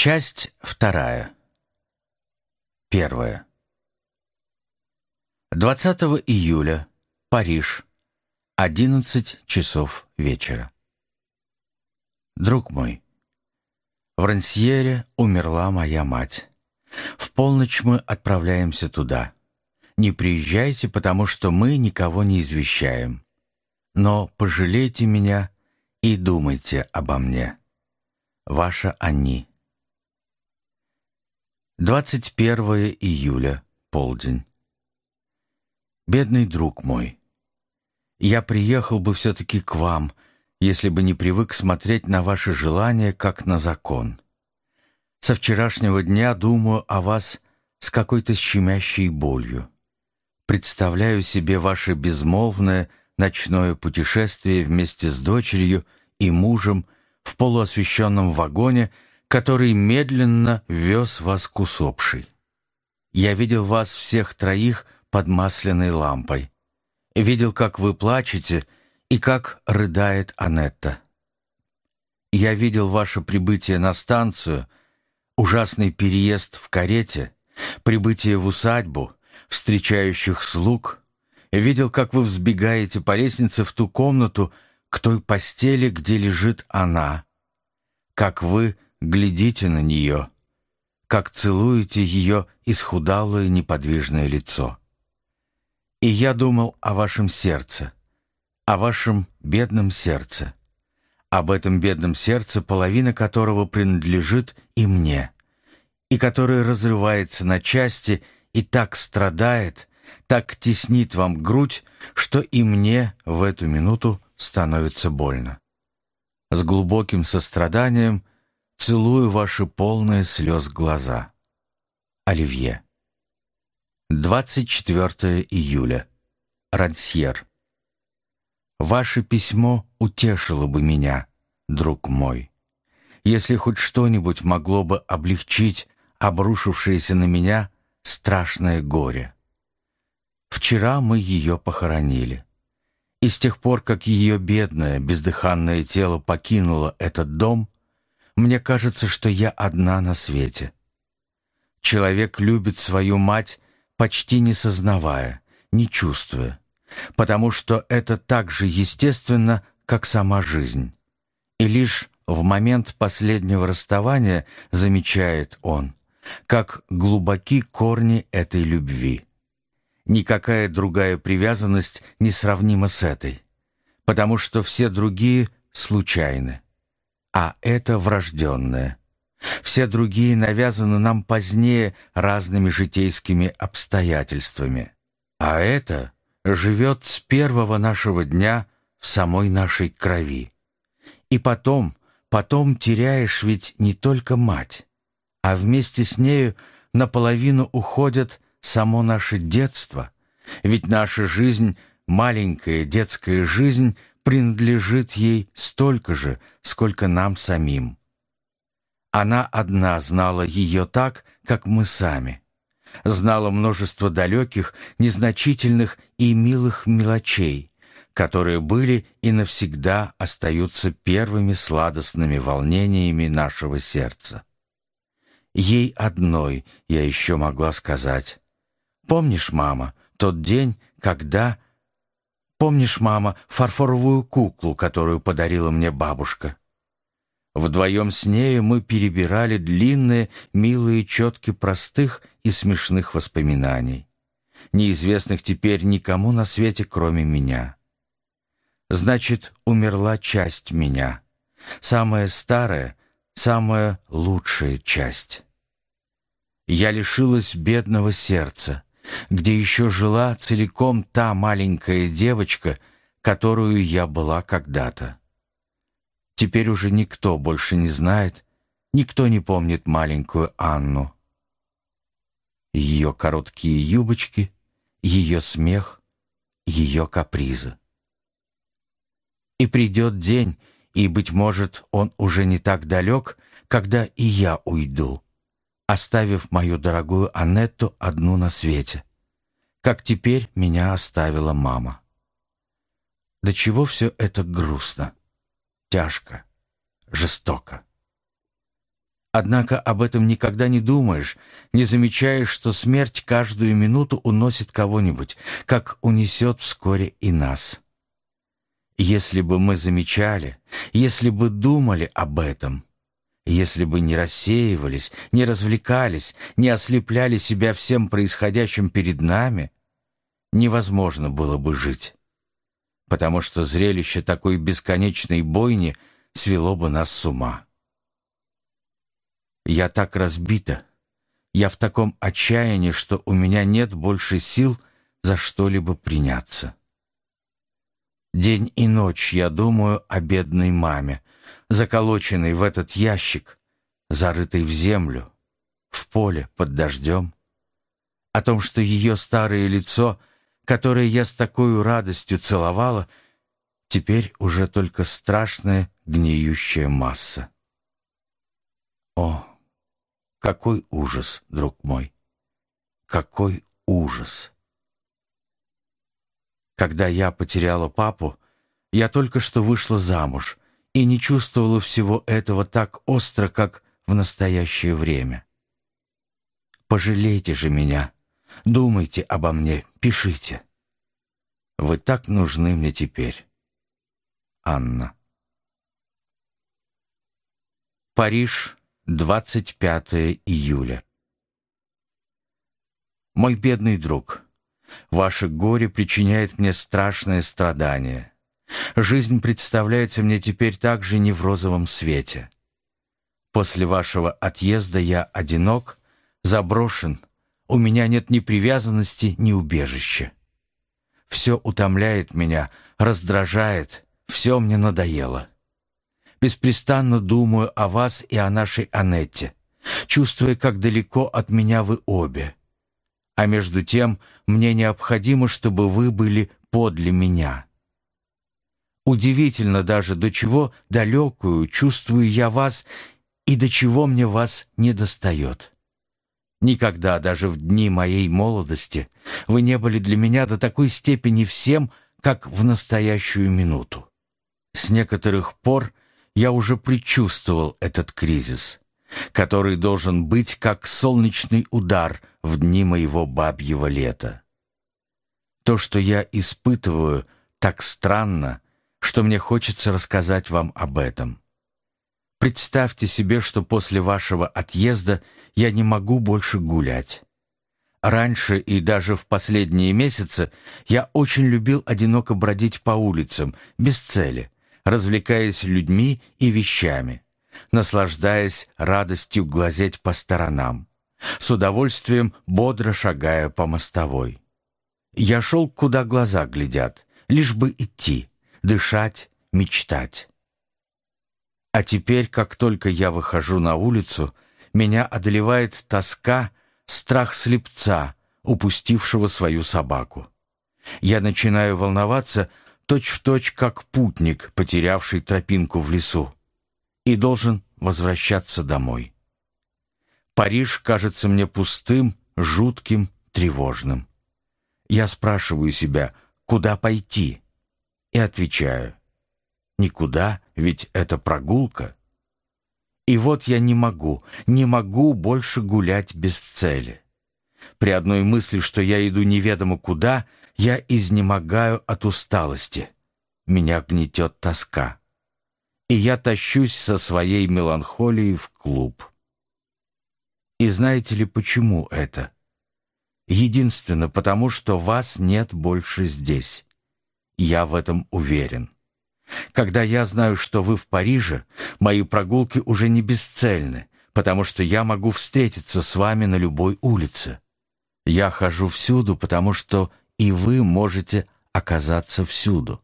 Часть вторая. Первая. 20 июля. Париж. 11 часов вечера. Друг мой, в Рансьере умерла моя мать. В полночь мы отправляемся туда. Не приезжайте, потому что мы никого не извещаем. Но пожалейте меня и думайте обо мне. Ваша Анни. 21 июля, полдень. Бедный друг мой, я приехал бы все-таки к вам, если бы не привык смотреть на ваши желания, как на закон. Со вчерашнего дня думаю о вас с какой-то щемящей болью. Представляю себе ваше безмолвное ночное путешествие вместе с дочерью и мужем в полуосвещенном вагоне — который медленно вез вас к усопшей. Я видел вас всех троих под масляной лампой. Видел, как вы плачете и как рыдает Анетта. Я видел ваше прибытие на станцию, ужасный переезд в карете, прибытие в усадьбу, встречающих слуг. Видел, как вы взбегаете по лестнице в ту комнату, к той постели, где лежит она. Как вы глядите на нее, как целуете ее исхудалое неподвижное лицо. И я думал о вашем сердце, о вашем бедном сердце, об этом бедном сердце, половина которого принадлежит и мне, и которое разрывается на части и так страдает, так теснит вам грудь, что и мне в эту минуту становится больно. С глубоким состраданием Целую ваши полные слез глаза. Оливье. 24 июля. Рансьер. Ваше письмо утешило бы меня, друг мой. Если хоть что-нибудь могло бы облегчить обрушившееся на меня страшное горе. Вчера мы ее похоронили. И с тех пор, как ее бедное, бездыханное тело покинуло этот дом, мне кажется, что я одна на свете. Человек любит свою мать, почти не сознавая, не чувствуя, потому что это так же естественно, как сама жизнь. И лишь в момент последнего расставания замечает он, как глубоки корни этой любви. Никакая другая привязанность не сравнима с этой, потому что все другие случайны а это врожденное. Все другие навязаны нам позднее разными житейскими обстоятельствами. А это живет с первого нашего дня в самой нашей крови. И потом, потом теряешь ведь не только мать, а вместе с нею наполовину уходит само наше детство, ведь наша жизнь, маленькая детская жизнь, принадлежит ей столько же, сколько нам самим. Она одна знала ее так, как мы сами. Знала множество далеких, незначительных и милых мелочей, которые были и навсегда остаются первыми сладостными волнениями нашего сердца. Ей одной я еще могла сказать. «Помнишь, мама, тот день, когда...» Помнишь, мама, фарфоровую куклу, которую подарила мне бабушка? Вдвоем с нею мы перебирали длинные, милые четки простых и смешных воспоминаний, неизвестных теперь никому на свете, кроме меня. Значит, умерла часть меня, самая старая, самая лучшая часть. Я лишилась бедного сердца, где еще жила целиком та маленькая девочка, которую я была когда-то. Теперь уже никто больше не знает, никто не помнит маленькую Анну. Ее короткие юбочки, ее смех, ее капризы. И придет день, и, быть может, он уже не так далек, когда и я уйду оставив мою дорогую Анетту одну на свете, как теперь меня оставила мама. До чего все это грустно, тяжко, жестоко. Однако об этом никогда не думаешь, не замечаешь, что смерть каждую минуту уносит кого-нибудь, как унесет вскоре и нас. Если бы мы замечали, если бы думали об этом, если бы не рассеивались, не развлекались, не ослепляли себя всем происходящим перед нами, невозможно было бы жить, потому что зрелище такой бесконечной бойни свело бы нас с ума. Я так разбита, я в таком отчаянии, что у меня нет больше сил за что-либо приняться. День и ночь я думаю о бедной маме, заколоченной в этот ящик, зарытой в землю, в поле под дождем, о том, что ее старое лицо, которое я с такой радостью целовала, теперь уже только страшная гниющая масса. О, какой ужас, друг мой! Какой ужас! Когда я потеряла папу, я только что вышла замуж и не чувствовала всего этого так остро, как в настоящее время. Пожалейте же меня, думайте обо мне, пишите. Вы так нужны мне теперь. Анна. Париж, 25 июля. Мой бедный друг, ваше горе причиняет мне страшное страдание. Жизнь представляется мне теперь также не в розовом свете. После вашего отъезда я одинок, заброшен, у меня нет ни привязанности, ни убежища. Все утомляет меня, раздражает, все мне надоело беспрестанно думаю о вас и о нашей Анетте, чувствуя, как далеко от меня вы обе. А между тем мне необходимо, чтобы вы были подле меня. Удивительно даже, до чего далекую чувствую я вас и до чего мне вас не достает. Никогда, даже в дни моей молодости, вы не были для меня до такой степени всем, как в настоящую минуту. С некоторых пор я уже предчувствовал этот кризис, который должен быть как солнечный удар в дни моего бабьего лета. То, что я испытываю, так странно, что мне хочется рассказать вам об этом. Представьте себе, что после вашего отъезда я не могу больше гулять. Раньше и даже в последние месяцы я очень любил одиноко бродить по улицам, без цели, развлекаясь людьми и вещами, наслаждаясь радостью глазеть по сторонам, с удовольствием бодро шагая по мостовой. Я шел, куда глаза глядят, лишь бы идти, дышать, мечтать. А теперь, как только я выхожу на улицу, меня одолевает тоска, страх слепца, упустившего свою собаку. Я начинаю волноваться, точь-в-точь как путник, потерявший тропинку в лесу, и должен возвращаться домой. Париж кажется мне пустым, жутким, тревожным. Я спрашиваю себя, куда пойти, и отвечаю, никуда, ведь это прогулка. И вот я не могу, не могу больше гулять без цели. При одной мысли, что я иду неведомо куда, я изнемогаю от усталости. Меня гнетет тоска. И я тащусь со своей меланхолией в клуб. И знаете ли, почему это? Единственно потому, что вас нет больше здесь. Я в этом уверен. Когда я знаю, что вы в Париже, мои прогулки уже не бесцельны, потому что я могу встретиться с вами на любой улице. Я хожу всюду, потому что и вы можете оказаться всюду.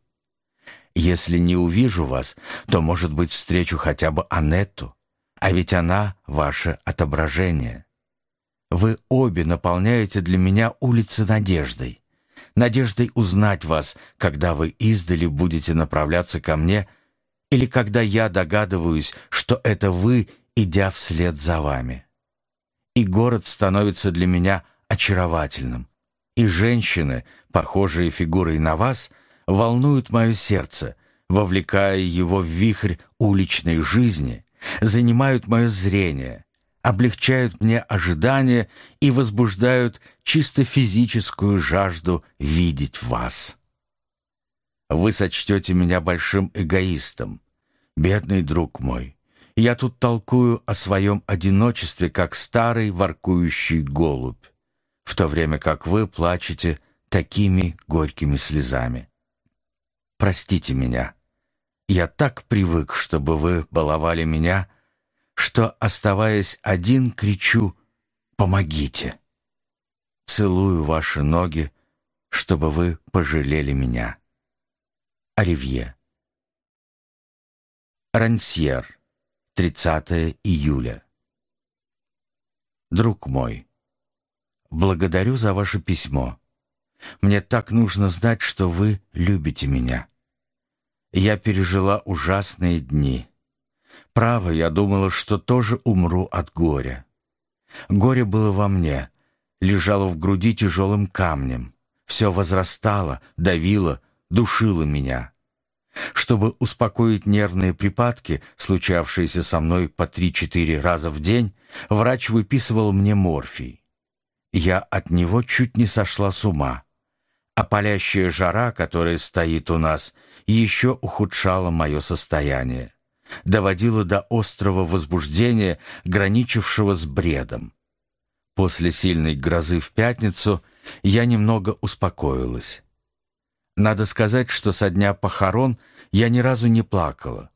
Если не увижу вас, то, может быть, встречу хотя бы Анетту, а ведь она — ваше отображение. Вы обе наполняете для меня улицы надеждой, надеждой узнать вас, когда вы издали будете направляться ко мне, или когда я догадываюсь, что это вы, идя вслед за вами. И город становится для меня очаровательным, и женщины, похожие фигурой на вас, волнуют мое сердце, вовлекая его в вихрь уличной жизни, занимают мое зрение, облегчают мне ожидания и возбуждают чисто физическую жажду видеть вас. Вы сочтете меня большим эгоистом, бедный друг мой. Я тут толкую о своем одиночестве, как старый воркующий голубь, в то время как вы плачете такими горькими слезами. Простите меня. Я так привык, чтобы вы баловали меня, что, оставаясь один, кричу «Помогите!» Целую ваши ноги, чтобы вы пожалели меня. Оливье. Рансьер. 30 июля. Друг мой, благодарю за ваше письмо. Мне так нужно знать, что вы любите меня. Я пережила ужасные дни. Право, я думала, что тоже умру от горя. Горе было во мне, лежало в груди тяжелым камнем. Все возрастало, давило, душило меня. Чтобы успокоить нервные припадки, случавшиеся со мной по три-четыре раза в день, врач выписывал мне морфий. Я от него чуть не сошла с ума. А палящая жара, которая стоит у нас, еще ухудшала мое состояние, доводила до острого возбуждения, граничившего с бредом. После сильной грозы в пятницу я немного успокоилась. Надо сказать, что со дня похорон я ни разу не плакала.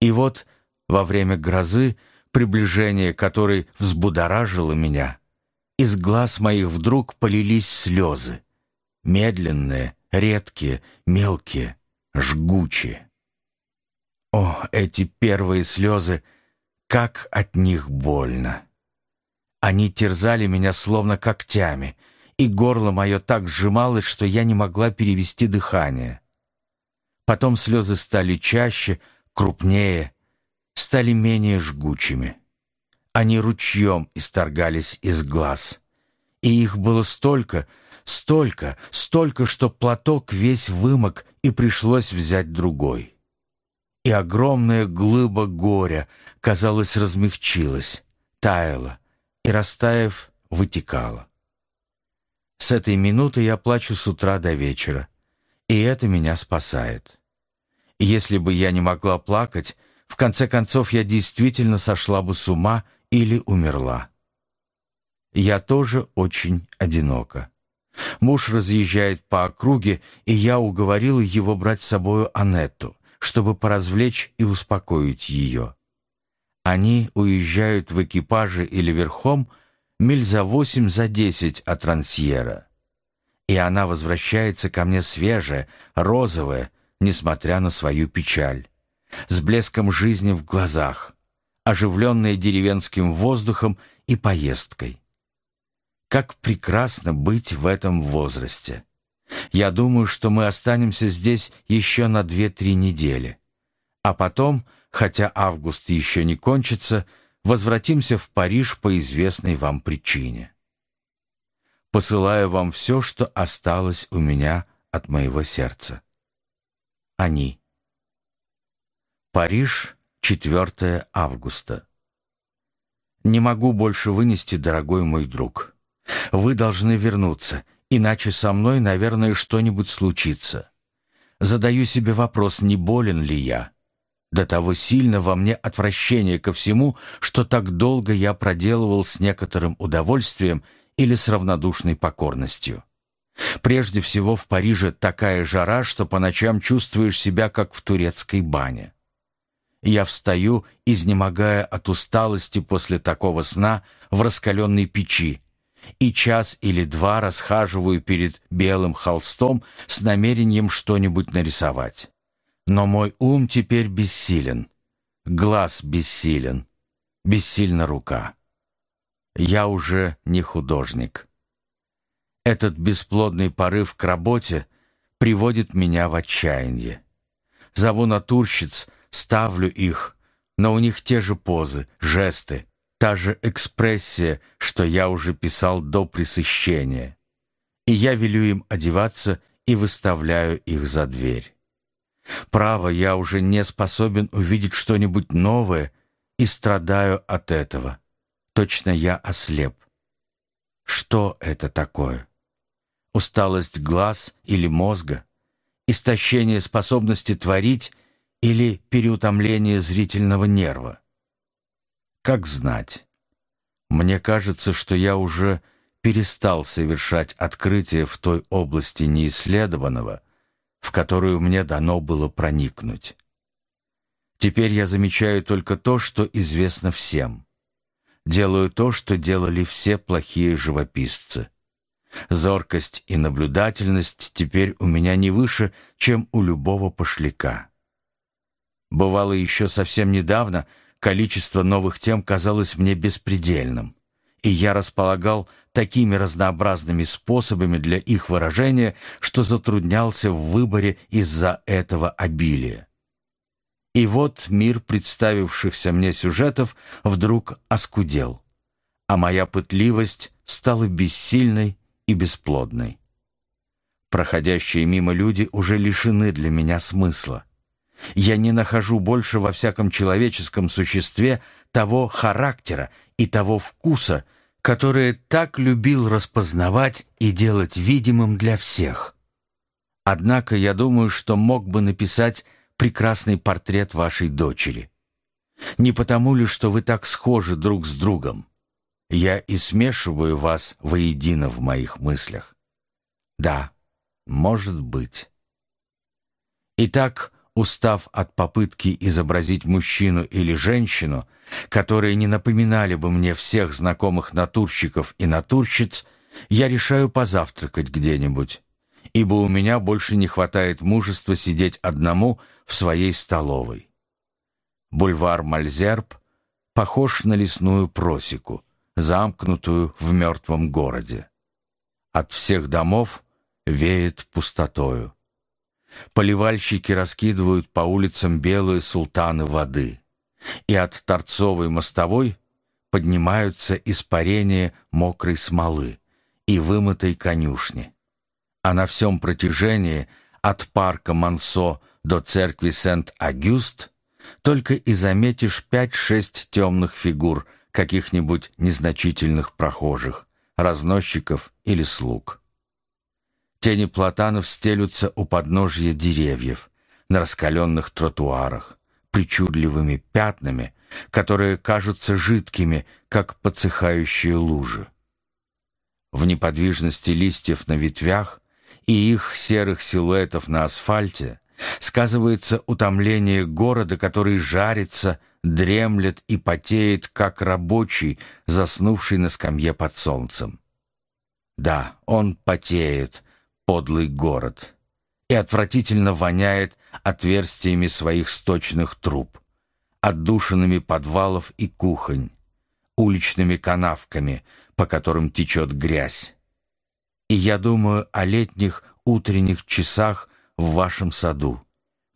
И вот во время грозы, приближение которой взбудоражило меня, из глаз моих вдруг полились слезы. Медленные, редкие, мелкие, жгучие. О, эти первые слезы, как от них больно! Они терзали меня словно когтями — и горло мое так сжималось, что я не могла перевести дыхание. Потом слезы стали чаще, крупнее, стали менее жгучими. Они ручьем исторгались из глаз. И их было столько, столько, столько, что платок весь вымок, и пришлось взять другой. И огромная глыба горя, казалось, размягчилась, таяла и, растаяв, вытекала. С этой минуты я плачу с утра до вечера, и это меня спасает. Если бы я не могла плакать, в конце концов я действительно сошла бы с ума или умерла. Я тоже очень одинока. Муж разъезжает по округе, и я уговорила его брать с собою Анетту, чтобы поразвлечь и успокоить ее. Они уезжают в экипаже или верхом, миль за восемь, за десять от Рансьера. И она возвращается ко мне свежая, розовая, несмотря на свою печаль, с блеском жизни в глазах, оживленная деревенским воздухом и поездкой. Как прекрасно быть в этом возрасте! Я думаю, что мы останемся здесь еще на две-три недели. А потом, хотя август еще не кончится, возвратимся в Париж по известной вам причине. Посылаю вам все, что осталось у меня от моего сердца. Они. Париж, 4 августа. Не могу больше вынести, дорогой мой друг. Вы должны вернуться, иначе со мной, наверное, что-нибудь случится. Задаю себе вопрос, не болен ли я. До того сильно во мне отвращение ко всему, что так долго я проделывал с некоторым удовольствием или с равнодушной покорностью. Прежде всего в Париже такая жара, что по ночам чувствуешь себя, как в турецкой бане. Я встаю, изнемогая от усталости после такого сна в раскаленной печи, и час или два расхаживаю перед белым холстом с намерением что-нибудь нарисовать. Но мой ум теперь бессилен, глаз бессилен, бессильна рука. Я уже не художник. Этот бесплодный порыв к работе приводит меня в отчаяние. Зову натурщиц, ставлю их, но у них те же позы, жесты, та же экспрессия, что я уже писал до пресыщения. И я велю им одеваться и выставляю их за дверь. Право, я уже не способен увидеть что-нибудь новое и страдаю от этого. Точно я ослеп. Что это такое? Усталость глаз или мозга? Истощение способности творить или переутомление зрительного нерва? Как знать? Мне кажется, что я уже перестал совершать открытия в той области неисследованного, в которую мне дано было проникнуть. Теперь я замечаю только то, что известно всем. Делаю то, что делали все плохие живописцы. Зоркость и наблюдательность теперь у меня не выше, чем у любого пошляка. Бывало еще совсем недавно, количество новых тем казалось мне беспредельным, и я располагал такими разнообразными способами для их выражения, что затруднялся в выборе из-за этого обилия. И вот мир представившихся мне сюжетов вдруг оскудел, а моя пытливость стала бессильной и бесплодной. Проходящие мимо люди уже лишены для меня смысла. Я не нахожу больше во всяком человеческом существе того характера и того вкуса, которые так любил распознавать и делать видимым для всех. Однако я думаю, что мог бы написать прекрасный портрет вашей дочери. Не потому ли, что вы так схожи друг с другом? Я и смешиваю вас воедино в моих мыслях. Да, может быть. Итак, устав от попытки изобразить мужчину или женщину, которые не напоминали бы мне всех знакомых натурщиков и натурщиц, я решаю позавтракать где-нибудь, ибо у меня больше не хватает мужества сидеть одному в своей столовой. Бульвар Мальзерб похож на лесную просеку, замкнутую в мертвом городе. От всех домов веет пустотою. Поливальщики раскидывают по улицам белые султаны воды, и от торцовой мостовой поднимаются испарения мокрой смолы и вымытой конюшни. А на всем протяжении от парка Мансо до церкви Сент-Агюст только и заметишь пять-шесть темных фигур каких-нибудь незначительных прохожих, разносчиков или слуг. Тени платанов стелются у подножья деревьев, на раскаленных тротуарах, причудливыми пятнами, которые кажутся жидкими, как подсыхающие лужи. В неподвижности листьев на ветвях и их серых силуэтов на асфальте сказывается утомление города, который жарится, дремлет и потеет, как рабочий, заснувший на скамье под солнцем. Да, он потеет, подлый город и отвратительно воняет отверстиями своих сточных труб, отдушинами подвалов и кухонь, уличными канавками, по которым течет грязь. И я думаю о летних утренних часах в вашем саду,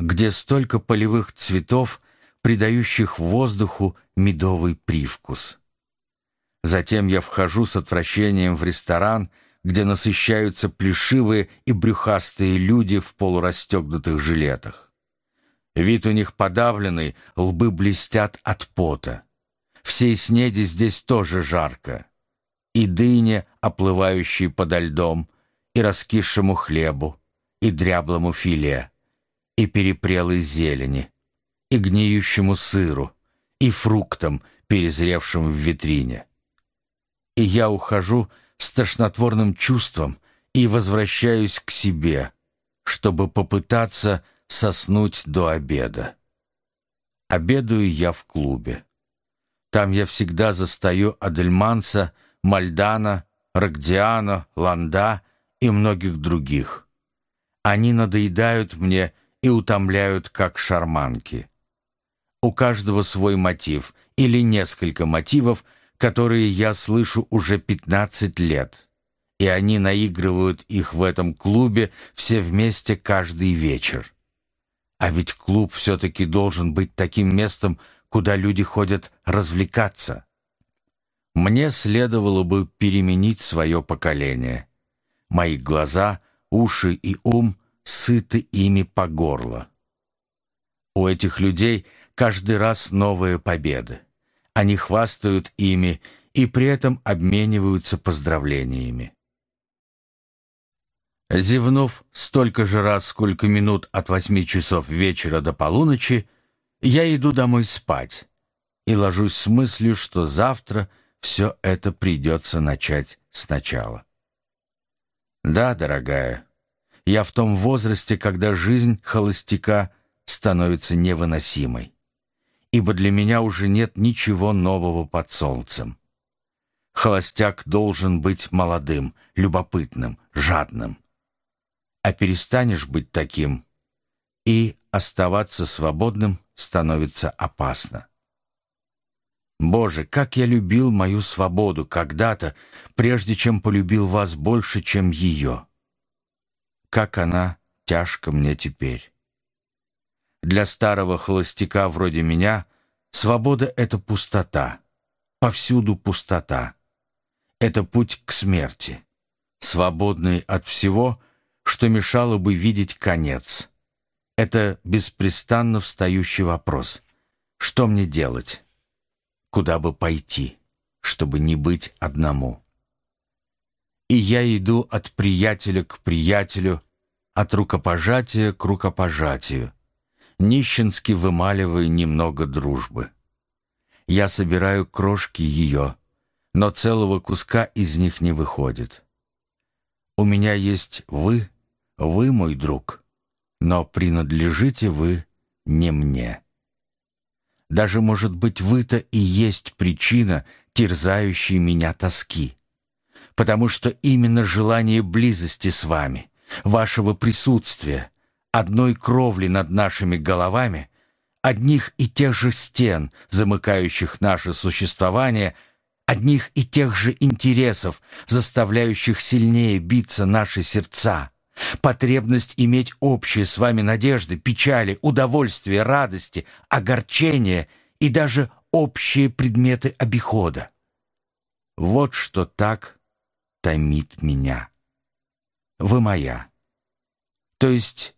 где столько полевых цветов, придающих воздуху медовый привкус. Затем я вхожу с отвращением в ресторан — где насыщаются плешивые и брюхастые люди в полурастегнутых жилетах. Вид у них подавленный, лбы блестят от пота. Всей снеди здесь тоже жарко. И дыне, оплывающей подо льдом, и раскисшему хлебу, и дряблому филе, и перепрелой зелени, и гниющему сыру, и фруктам, перезревшим в витрине. И я ухожу, с тошнотворным чувством и возвращаюсь к себе, чтобы попытаться соснуть до обеда. Обедаю я в клубе. Там я всегда застаю Адельманса, Мальдана, Рогдиана, Ланда и многих других. Они надоедают мне и утомляют, как шарманки. У каждого свой мотив или несколько мотивов, которые я слышу уже 15 лет, и они наигрывают их в этом клубе все вместе каждый вечер. А ведь клуб все-таки должен быть таким местом, куда люди ходят развлекаться. Мне следовало бы переменить свое поколение. Мои глаза, уши и ум сыты ими по горло. У этих людей каждый раз новые победы Они хвастают ими и при этом обмениваются поздравлениями. Зевнув столько же раз, сколько минут от восьми часов вечера до полуночи, я иду домой спать и ложусь с мыслью, что завтра все это придется начать сначала. Да, дорогая, я в том возрасте, когда жизнь холостяка становится невыносимой, ибо для меня уже нет ничего нового под солнцем. Холостяк должен быть молодым, любопытным, жадным. А перестанешь быть таким, и оставаться свободным становится опасно. Боже, как я любил мою свободу когда-то, прежде чем полюбил вас больше, чем ее. Как она тяжко мне теперь. Для старого холостяка вроде меня свобода — это пустота, повсюду пустота. Это путь к смерти, свободный от всего, что мешало бы видеть конец. Это беспрестанно встающий вопрос. Что мне делать? Куда бы пойти, чтобы не быть одному? И я иду от приятеля к приятелю, от рукопожатия к рукопожатию, нищенски вымаливая немного дружбы. Я собираю крошки ее, но целого куска из них не выходит. У меня есть вы, вы мой друг, но принадлежите вы не мне. Даже, может быть, вы-то и есть причина терзающей меня тоски. Потому что именно желание близости с вами, вашего присутствия, одной кровли над нашими головами, одних и тех же стен, замыкающих наше существование, одних и тех же интересов, заставляющих сильнее биться наши сердца, Потребность иметь общие с вами надежды, печали, удовольствия, радости, огорчения и даже общие предметы обихода. Вот что так томит меня. Вы моя. То есть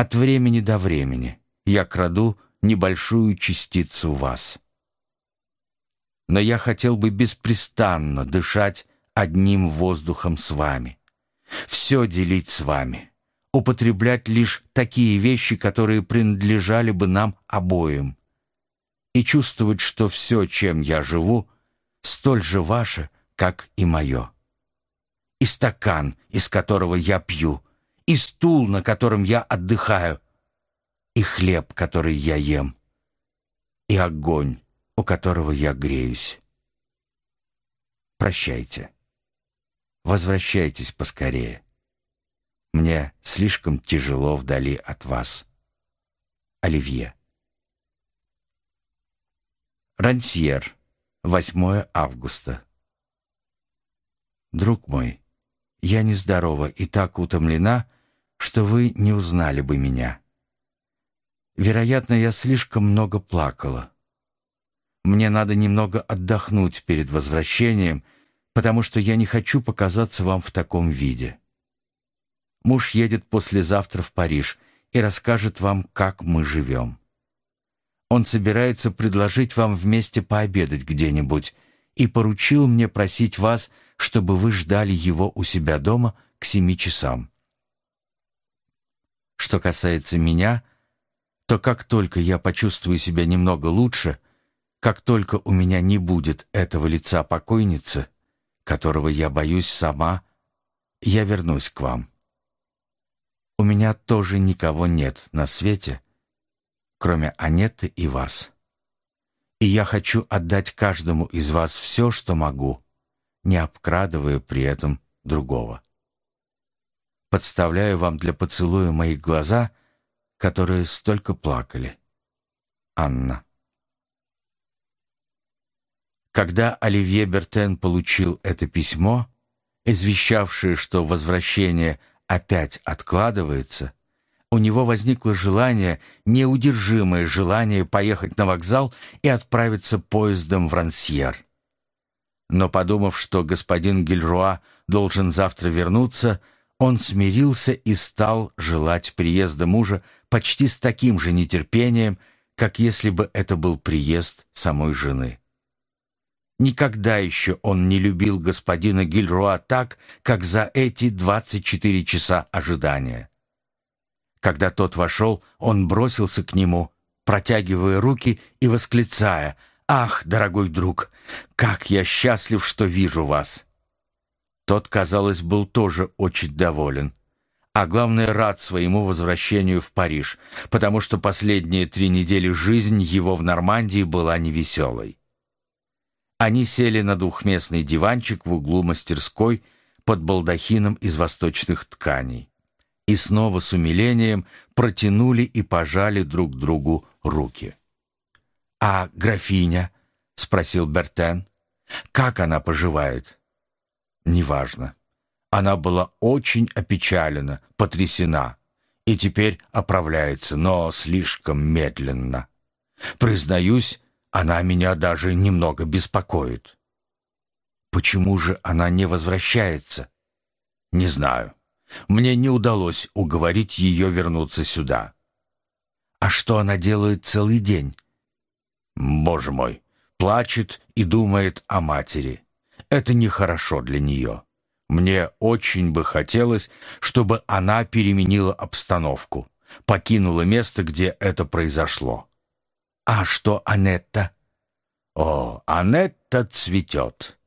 от времени до времени я краду небольшую частицу вас. Но я хотел бы беспрестанно дышать одним воздухом с вами все делить с вами, употреблять лишь такие вещи, которые принадлежали бы нам обоим, и чувствовать, что все, чем я живу, столь же ваше, как и мое. И стакан, из которого я пью, и стул, на котором я отдыхаю, и хлеб, который я ем, и огонь, у которого я греюсь. Прощайте. Возвращайтесь поскорее. Мне слишком тяжело вдали от вас. Оливье. Рансьер. 8 августа. Друг мой, я нездорова и так утомлена, что вы не узнали бы меня. Вероятно, я слишком много плакала. Мне надо немного отдохнуть перед возвращением — потому что я не хочу показаться вам в таком виде. Муж едет послезавтра в Париж и расскажет вам, как мы живем. Он собирается предложить вам вместе пообедать где-нибудь и поручил мне просить вас, чтобы вы ждали его у себя дома к семи часам. Что касается меня, то как только я почувствую себя немного лучше, как только у меня не будет этого лица покойницы, которого я боюсь сама, я вернусь к вам. У меня тоже никого нет на свете, кроме Анетты и вас. И я хочу отдать каждому из вас все, что могу, не обкрадывая при этом другого. Подставляю вам для поцелуя мои глаза, которые столько плакали. Анна. Когда Оливье Бертен получил это письмо, извещавшее, что возвращение опять откладывается, у него возникло желание, неудержимое желание поехать на вокзал и отправиться поездом в Рансьер. Но подумав, что господин Гильруа должен завтра вернуться, он смирился и стал желать приезда мужа почти с таким же нетерпением, как если бы это был приезд самой жены. Никогда еще он не любил господина Гильруа так, как за эти 24 часа ожидания. Когда тот вошел, он бросился к нему, протягивая руки и восклицая «Ах, дорогой друг, как я счастлив, что вижу вас!» Тот, казалось, был тоже очень доволен а главное, рад своему возвращению в Париж, потому что последние три недели жизнь его в Нормандии была невеселой. Они сели на двухместный диванчик в углу мастерской под балдахином из восточных тканей и снова с умилением протянули и пожали друг другу руки. «А графиня?» — спросил Бертен. «Как она поживает?» «Неважно. Она была очень опечалена, потрясена и теперь оправляется, но слишком медленно. Признаюсь, она меня даже немного беспокоит. Почему же она не возвращается? Не знаю. Мне не удалось уговорить ее вернуться сюда. А что она делает целый день? Боже мой, плачет и думает о матери. Это нехорошо для нее. Мне очень бы хотелось, чтобы она переменила обстановку, покинула место, где это произошло. А что Анетта? О, Анетта цветет.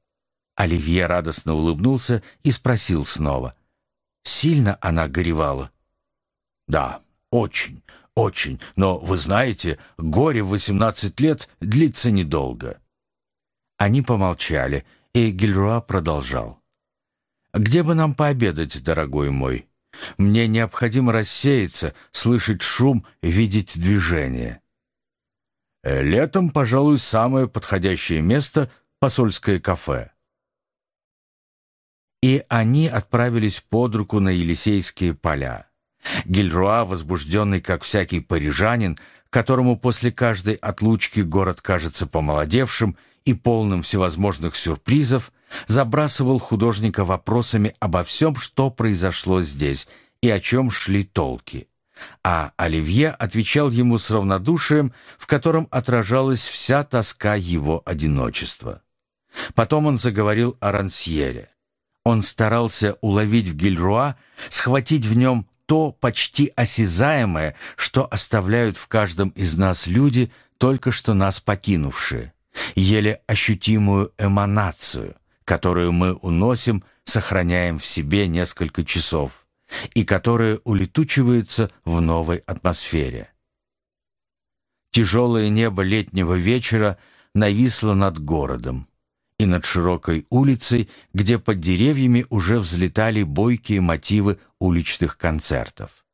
Оливье радостно улыбнулся и спросил снова. Сильно она горевала? Да, очень, очень. Но, вы знаете, горе в восемнадцать лет длится недолго. Они помолчали, и Гильруа продолжал. Где бы нам пообедать, дорогой мой? Мне необходимо рассеяться, слышать шум, видеть движение. Э, летом, пожалуй, самое подходящее место — посольское кафе. И они отправились под руку на Елисейские поля. Гильруа, возбужденный, как всякий парижанин, которому после каждой отлучки город кажется помолодевшим и полным всевозможных сюрпризов, забрасывал художника вопросами обо всем, что произошло здесь и о чем шли толки. А Оливье отвечал ему с равнодушием, в котором отражалась вся тоска его одиночества. Потом он заговорил о Рансьере. Он старался уловить в Гильруа, схватить в нем то почти осязаемое, что оставляют в каждом из нас люди, только что нас покинувшие, еле ощутимую эманацию, которую мы уносим, сохраняем в себе несколько часов, и которая улетучивается в новой атмосфере. Тяжелое небо летнего вечера нависло над городом и над широкой улицей, где под деревьями уже взлетали бойкие мотивы уличных концертов.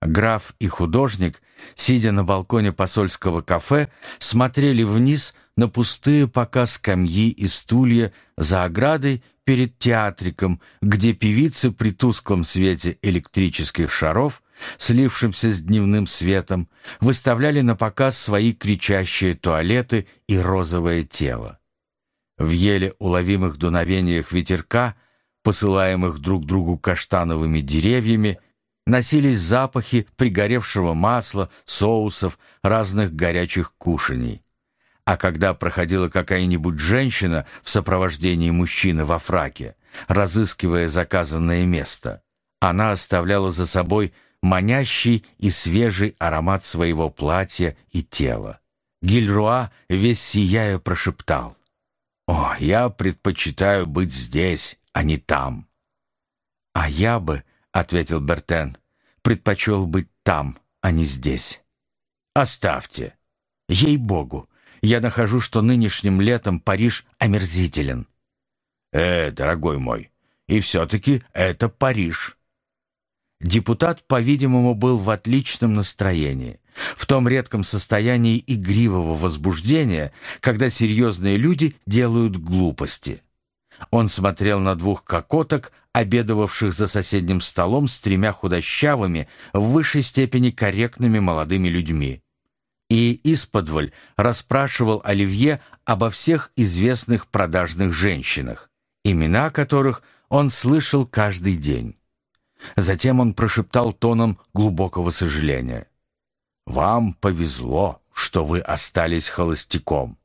Граф и художник, сидя на балконе посольского кафе, смотрели вниз на пустые пока скамьи и стулья за оградой перед театриком, где певицы при тусклом свете электрических шаров, слившимся с дневным светом, выставляли на показ свои кричащие туалеты и розовое тело. В еле уловимых дуновениях ветерка, посылаемых друг другу каштановыми деревьями, носились запахи пригоревшего масла, соусов, разных горячих кушаний. А когда проходила какая-нибудь женщина в сопровождении мужчины во фраке, разыскивая заказанное место, она оставляла за собой манящий и свежий аромат своего платья и тела. Гильруа, весь сияя, прошептал. «О, я предпочитаю быть здесь, а не там». «А я бы», — ответил Бертен, — «предпочел быть там, а не здесь». «Оставьте. Ей-богу, я нахожу, что нынешним летом Париж омерзителен. Э, дорогой мой, и все-таки это Париж. Депутат, по-видимому, был в отличном настроении, в том редком состоянии игривого возбуждения, когда серьезные люди делают глупости. Он смотрел на двух кокоток, обедававших за соседним столом с тремя худощавыми, в высшей степени корректными молодыми людьми и исподволь расспрашивал Оливье обо всех известных продажных женщинах, имена которых он слышал каждый день. Затем он прошептал тоном глубокого сожаления. «Вам повезло, что вы остались холостяком.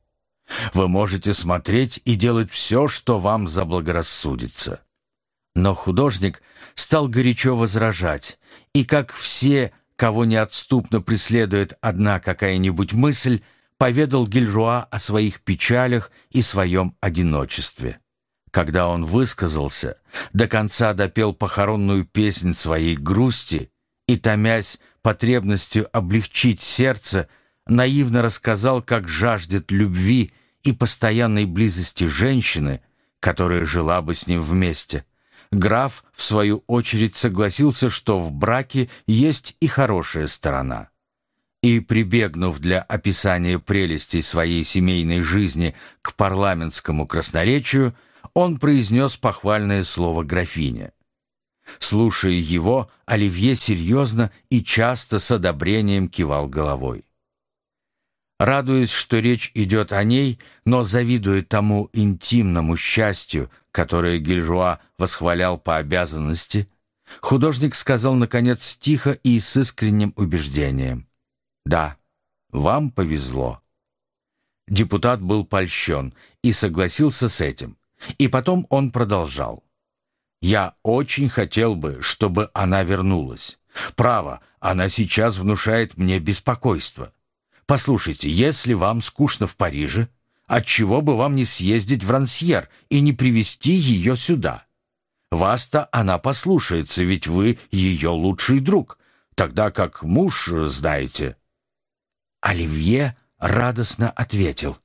Вы можете смотреть и делать все, что вам заблагорассудится». Но художник стал горячо возражать, и как все, кого неотступно преследует одна какая-нибудь мысль, поведал Гильжуа о своих печалях и своем одиночестве. Когда он высказался, до конца допел похоронную песнь своей грусти и, томясь потребностью облегчить сердце, наивно рассказал, как жаждет любви и постоянной близости женщины, которая жила бы с ним вместе. Граф, в свою очередь, согласился, что в браке есть и хорошая сторона. И, прибегнув для описания прелестей своей семейной жизни к парламентскому красноречию, он произнес похвальное слово графине. Слушая его, Оливье серьезно и часто с одобрением кивал головой. Радуясь, что речь идет о ней, но завидуя тому интимному счастью, которое Гильжуа восхвалял по обязанности, художник сказал, наконец, тихо и с искренним убеждением. «Да, вам повезло». Депутат был польщен и согласился с этим. И потом он продолжал. «Я очень хотел бы, чтобы она вернулась. Право, она сейчас внушает мне беспокойство. Послушайте, если вам скучно в Париже, отчего бы вам не съездить в Рансьер и не привести ее сюда? Вас-то она послушается, ведь вы ее лучший друг, тогда как муж, знаете». Оливье радостно ответил.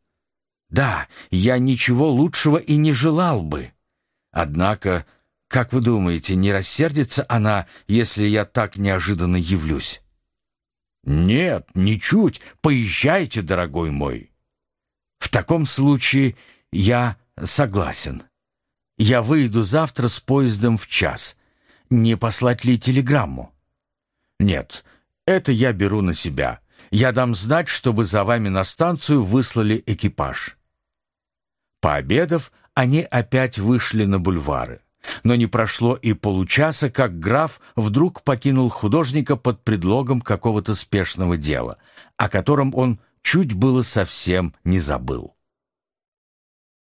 «Да, я ничего лучшего и не желал бы. Однако, как вы думаете, не рассердится она, если я так неожиданно явлюсь?» «Нет, ничуть. Поезжайте, дорогой мой». «В таком случае я согласен. Я выйду завтра с поездом в час. Не послать ли телеграмму?» «Нет, это я беру на себя. Я дам знать, чтобы за вами на станцию выслали экипаж». Пообедав, они опять вышли на бульвары. Но не прошло и получаса, как граф вдруг покинул художника под предлогом какого-то спешного дела, о котором он чуть было совсем не забыл.